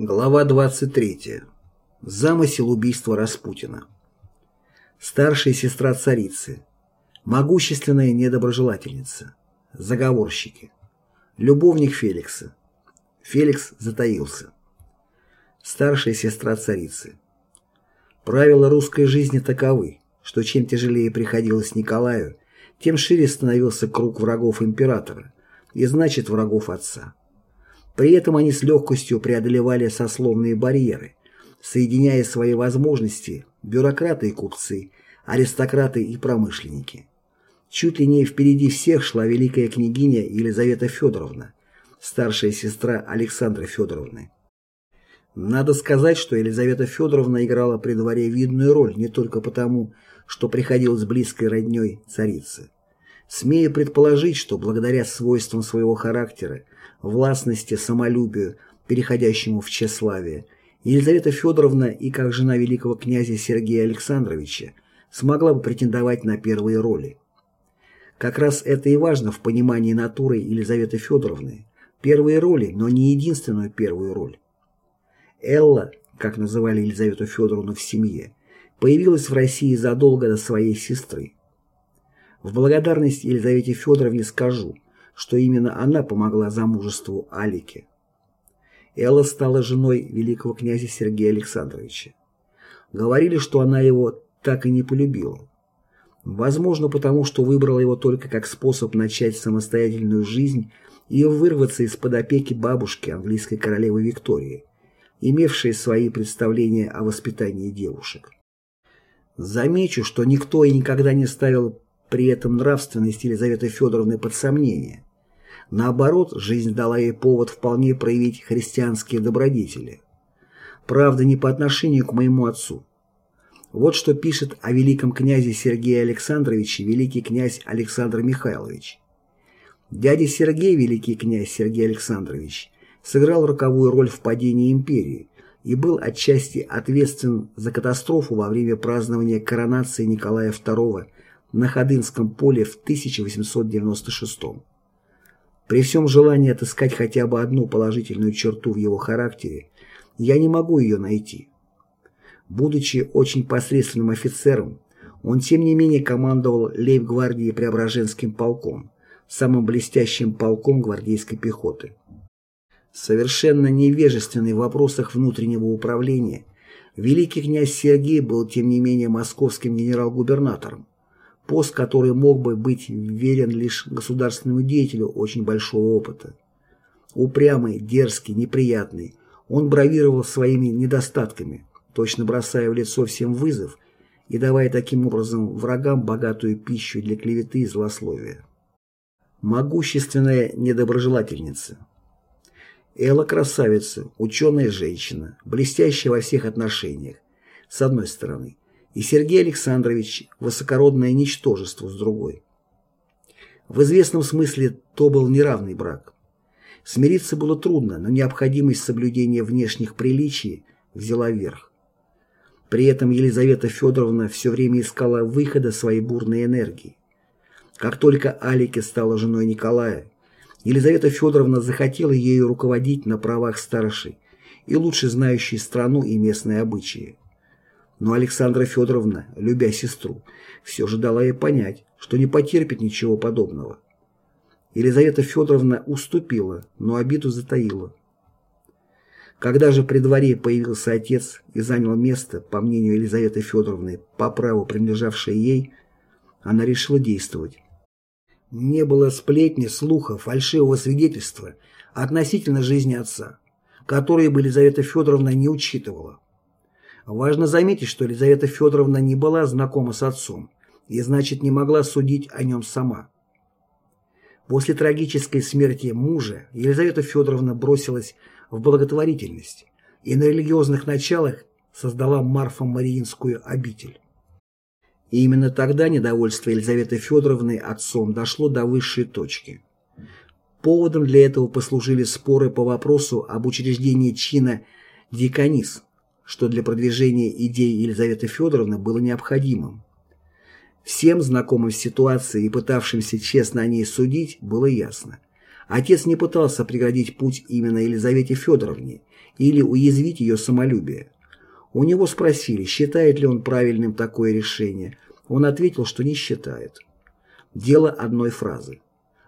Глава 23. Замысел убийства Распутина. Старшая сестра царицы. Могущественная недоброжелательница. Заговорщики. Любовник Феликса. Феликс затаился. Старшая сестра царицы. Правила русской жизни таковы, что чем тяжелее приходилось Николаю, тем шире становился круг врагов императора, и значит врагов отца. При этом они с легкостью преодолевали сословные барьеры, соединяя свои возможности бюрократы и купцы, аристократы и промышленники. Чуть ли не впереди всех шла великая княгиня Елизавета Федоровна, старшая сестра Александры Федоровны. Надо сказать, что Елизавета Федоровна играла при дворе видную роль не только потому, что приходилась близкой родней царицы. Смею предположить, что благодаря свойствам своего характера властности, самолюбию, переходящему в тщеславие, Елизавета Федоровна и как жена великого князя Сергея Александровича смогла бы претендовать на первые роли. Как раз это и важно в понимании натуры Елизаветы Федоровны. Первые роли, но не единственную первую роль. Элла, как называли Елизавету Федоровну в семье, появилась в России задолго до своей сестры. В благодарность Елизавете Федоровне скажу, что именно она помогла замужеству Алике. Элла стала женой великого князя Сергея Александровича. Говорили, что она его так и не полюбила. Возможно, потому что выбрала его только как способ начать самостоятельную жизнь и вырваться из-под опеки бабушки английской королевы Виктории, имевшей свои представления о воспитании девушек. Замечу, что никто и никогда не ставил при этом нравственность Елизаветы Федоровны под сомнение. Наоборот, жизнь дала ей повод вполне проявить христианские добродетели. Правда, не по отношению к моему отцу. Вот что пишет о великом князе Сергее Александровиче великий князь Александр Михайлович. Дядя Сергей, великий князь Сергей Александрович, сыграл роковую роль в падении империи и был отчасти ответственен за катастрофу во время празднования коронации Николая II на Ходынском поле в 1896 При всем желании отыскать хотя бы одну положительную черту в его характере, я не могу ее найти. Будучи очень посредственным офицером, он тем не менее командовал лейб-гвардией Преображенским полком, самым блестящим полком гвардейской пехоты. Совершенно невежественный в вопросах внутреннего управления, великий князь Сергей был тем не менее московским генерал-губернатором, пост, который мог бы быть верен лишь государственному деятелю очень большого опыта. Упрямый, дерзкий, неприятный, он бравировал своими недостатками, точно бросая в лицо всем вызов и давая таким образом врагам богатую пищу для клеветы и злословия. Могущественная недоброжелательница. Элла красавица, ученая женщина, блестящая во всех отношениях, с одной стороны, и Сергей Александрович – высокородное ничтожество с другой. В известном смысле то был неравный брак. Смириться было трудно, но необходимость соблюдения внешних приличий взяла верх. При этом Елизавета Федоровна все время искала выхода своей бурной энергии. Как только Алике стала женой Николая, Елизавета Федоровна захотела ею руководить на правах старшей и лучше знающей страну и местные обычаи. Но Александра Федоровна, любя сестру, все же дала ей понять, что не потерпит ничего подобного. Елизавета Федоровна уступила, но обиду затаила. Когда же при дворе появился отец и занял место, по мнению Елизаветы Федоровны, по праву принадлежавшее ей, она решила действовать. Не было сплетни, слуха, фальшивого свидетельства относительно жизни отца, которые бы Елизавета Федоровна не учитывала. Важно заметить, что Елизавета Федоровна не была знакома с отцом и, значит, не могла судить о нем сама. После трагической смерти мужа Елизавета Федоровна бросилась в благотворительность и на религиозных началах создала Марфа-Мариинскую обитель. И именно тогда недовольство Елизаветы Федоровны отцом дошло до высшей точки. Поводом для этого послужили споры по вопросу об учреждении чина «диконис», что для продвижения идей Елизаветы Федоровны было необходимым. Всем знакомым с ситуацией и пытавшимся честно о ней судить было ясно. Отец не пытался преградить путь именно Елизавете Федоровне или уязвить ее самолюбие. У него спросили, считает ли он правильным такое решение. Он ответил, что не считает. Дело одной фразы.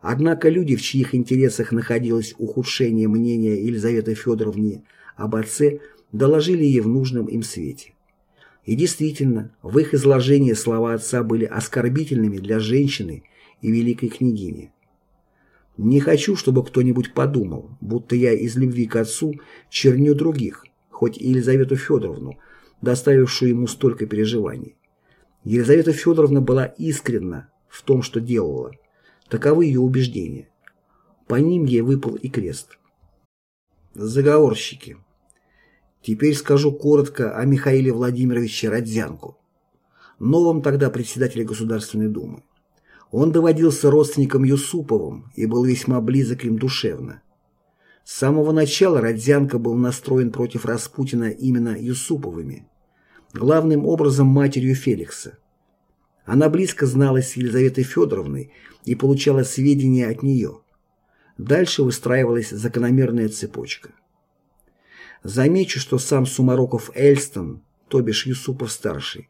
Однако люди, в чьих интересах находилось ухудшение мнения Елизаветы Федоровны об отце, доложили ей в нужном им свете. И действительно, в их изложении слова отца были оскорбительными для женщины и великой княгини. Не хочу, чтобы кто-нибудь подумал, будто я из любви к отцу черню других, хоть и Елизавету Федоровну, доставившую ему столько переживаний. Елизавета Федоровна была искренна в том, что делала. Таковы ее убеждения. По ним ей выпал и крест. Заговорщики. Теперь скажу коротко о Михаиле Владимировиче Родзянку, новом тогда председателе Государственной Думы. Он доводился родственником Юсуповым и был весьма близок им душевно. С самого начала Родзянко был настроен против Распутина именно Юсуповыми, главным образом матерью Феликса. Она близко зналась с Елизаветой Федоровной и получала сведения от нее. Дальше выстраивалась закономерная цепочка. Замечу, что сам Сумароков Эльстон, то бишь Юсупов-старший,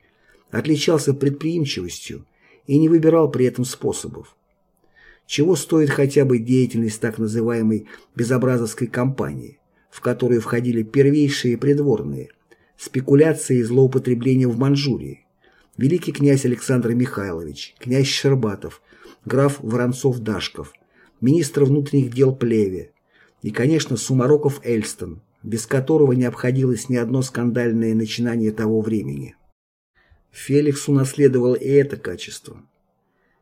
отличался предприимчивостью и не выбирал при этом способов. Чего стоит хотя бы деятельность так называемой «безобразовской компании», в которую входили первейшие придворные, спекуляции и злоупотребления в Манчжурии, великий князь Александр Михайлович, князь Щербатов, граф Воронцов-Дашков, министр внутренних дел Плеве и, конечно, Сумароков Эльстон, без которого не обходилось ни одно скандальное начинание того времени. Феликс унаследовал и это качество.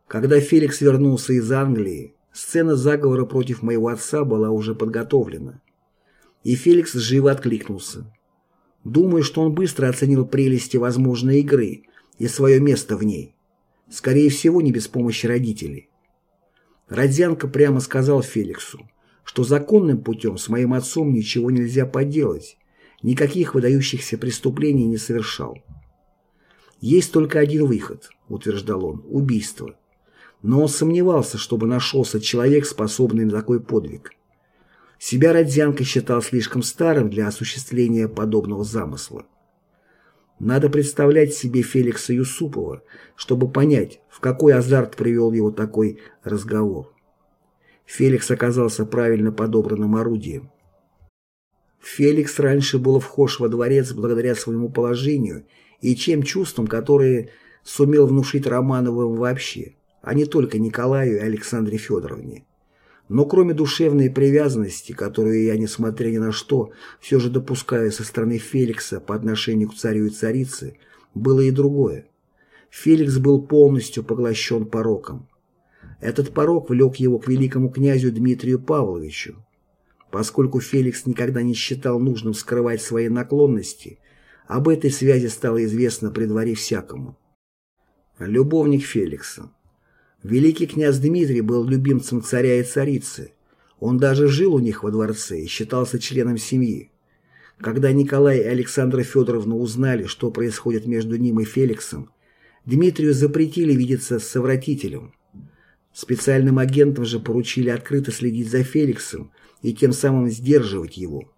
Когда Феликс вернулся из Англии, сцена заговора против моего отца была уже подготовлена. И Феликс живо откликнулся. Думаю, что он быстро оценил прелести возможной игры и свое место в ней. Скорее всего, не без помощи родителей. Родзянко прямо сказал Феликсу, что законным путем с моим отцом ничего нельзя поделать, никаких выдающихся преступлений не совершал. Есть только один выход, утверждал он, убийство. Но он сомневался, чтобы нашелся человек, способный на такой подвиг. Себя Родзянко считал слишком старым для осуществления подобного замысла. Надо представлять себе Феликса Юсупова, чтобы понять, в какой азарт привел его такой разговор. Феликс оказался правильно подобранным орудием. Феликс раньше был вхож во дворец благодаря своему положению и тем чувствам, которые сумел внушить Романовым вообще, а не только Николаю и Александре Федоровне. Но кроме душевной привязанности, которую я, несмотря ни на что, все же допускаю со стороны Феликса по отношению к царю и царице, было и другое. Феликс был полностью поглощен пороком. Этот порок влек его к великому князю Дмитрию Павловичу. Поскольку Феликс никогда не считал нужным скрывать свои наклонности, об этой связи стало известно при дворе всякому. Любовник Феликса. Великий князь Дмитрий был любимцем царя и царицы. Он даже жил у них во дворце и считался членом семьи. Когда Николай и Александра Федоровна узнали, что происходит между ним и Феликсом, Дмитрию запретили видеться с совратителем. Специальным агентам же поручили открыто следить за Феликсом и тем самым сдерживать его.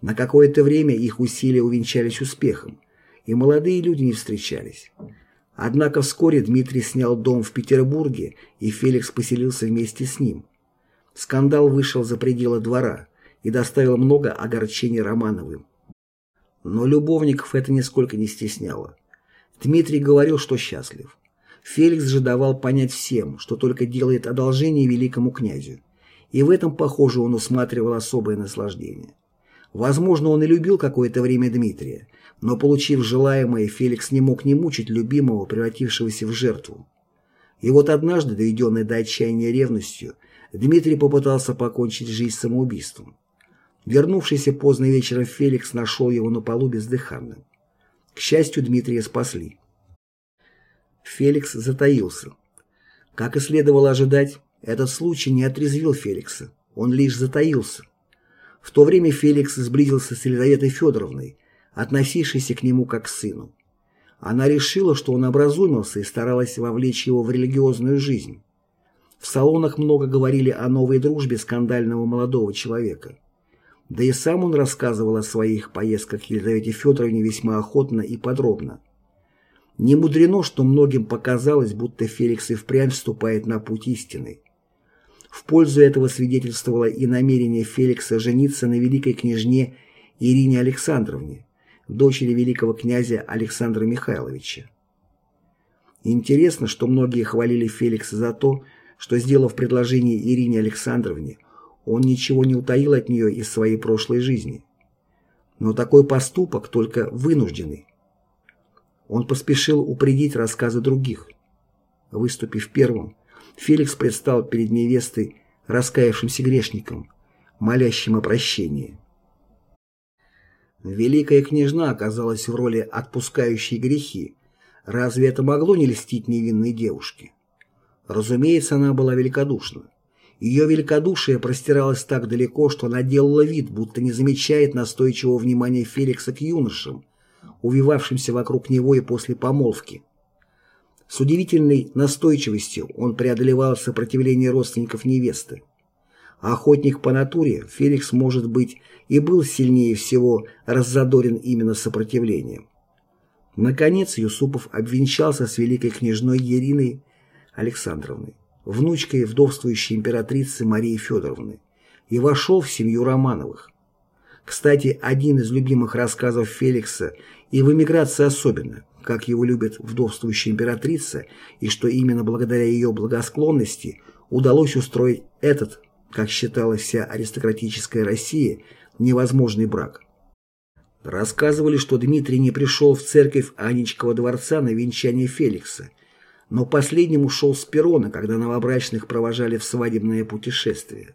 На какое-то время их усилия увенчались успехом, и молодые люди не встречались. Однако вскоре Дмитрий снял дом в Петербурге, и Феликс поселился вместе с ним. Скандал вышел за пределы двора и доставил много огорчений Романовым. Но любовников это нисколько не стесняло. Дмитрий говорил, что счастлив. Феликс же давал понять всем, что только делает одолжение великому князю. И в этом, похоже, он усматривал особое наслаждение. Возможно, он и любил какое-то время Дмитрия, но, получив желаемое, Феликс не мог не мучить любимого, превратившегося в жертву. И вот однажды, доведенный до отчаяния ревностью, Дмитрий попытался покончить жизнь самоубийством. Вернувшийся поздно вечером Феликс нашел его на полу бездыханным. К счастью, Дмитрия спасли. Феликс затаился. Как и следовало ожидать, этот случай не отрезвил Феликса, он лишь затаился. В то время Феликс сблизился с Елизаветой Федоровной, относившейся к нему как к сыну. Она решила, что он образумился и старалась вовлечь его в религиозную жизнь. В салонах много говорили о новой дружбе скандального молодого человека. Да и сам он рассказывал о своих поездках Елизавете Федоровне весьма охотно и подробно. Не мудрено, что многим показалось, будто Феликс и впрямь вступает на путь истины. В пользу этого свидетельствовало и намерение Феликса жениться на великой княжне Ирине Александровне, дочери великого князя Александра Михайловича. Интересно, что многие хвалили Феликса за то, что, сделав предложение Ирине Александровне, он ничего не утаил от нее из своей прошлой жизни. Но такой поступок только вынужденный. Он поспешил упредить рассказы других. Выступив первым, Феликс предстал перед невестой раскаявшимся грешником, молящим о прощении. Великая княжна оказалась в роли отпускающей грехи. Разве это могло не льстить невинной девушке? Разумеется, она была великодушна. Ее великодушие простиралось так далеко, что она делала вид, будто не замечает настойчивого внимания Феликса к юношам, увивавшимся вокруг него и после помолвки. С удивительной настойчивостью он преодолевал сопротивление родственников невесты. охотник по натуре, Феликс, может быть, и был сильнее всего раззадорен именно сопротивлением. Наконец Юсупов обвенчался с великой княжной Ериной Александровной внучкой вдовствующей императрицы Марии Федоровны, и вошел в семью Романовых. Кстати, один из любимых рассказов Феликса, и в эмиграции особенно, как его любит вдовствующая императрица, и что именно благодаря ее благосклонности удалось устроить этот, как считала вся аристократическая Россия, невозможный брак. Рассказывали, что Дмитрий не пришел в церковь Анечкова дворца на венчание Феликса, но последним ушел с перрона, когда новобрачных провожали в свадебное путешествие.